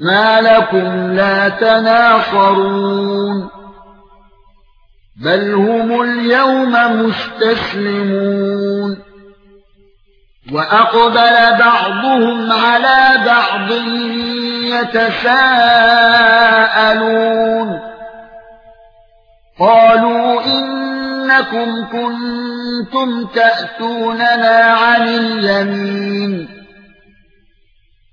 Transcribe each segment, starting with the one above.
ما لكم لا تناصرون بل هم اليوم مستسلمون وأقبل بعضهم على بعض يتساءلون قالوا إنكم كنتم تأتوننا عن اليمين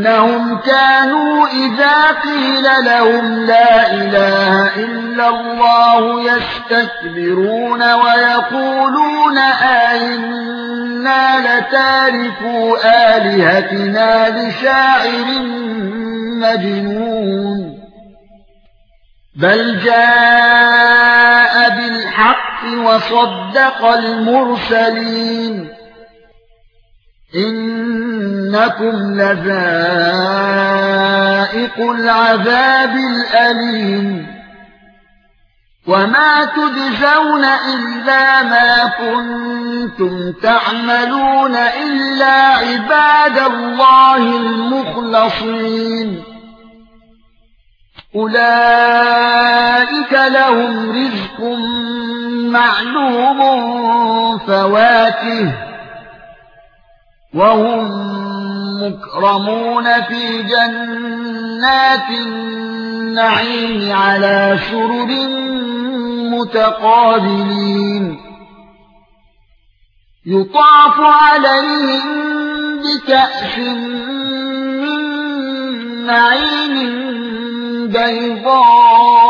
إنهم كانوا إذا قيل لهم لا إله إلا الله يستكبرون ويقولون آئنا لتاركوا آلهتنا لشاعر مجنون. بل جاء بالحق وصدق المرسلين. إنكم لذائق العذاب الالم وما تجزون إلا ما كنتم تعملون إلا عباد الله المخلصين. أولئك لهم رزق معلوم فواكه. وهم مكرمون في جنات النعيم على سرر متقابلين. يطاف عليهم بكأس من نعيم بيضاء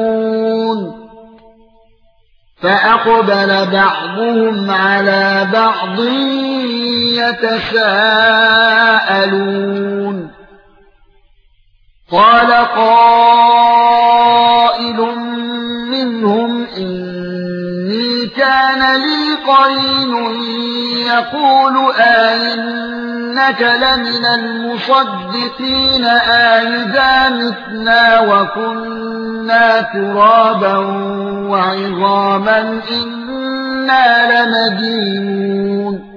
فأقبل بعضهم على بعض يتساءلون. قال قائل منهم إني كان لي قرين يقول آئنك لمن المصدقين آئذا متنا وكنا ترابا وعظاما إنا لمدينون.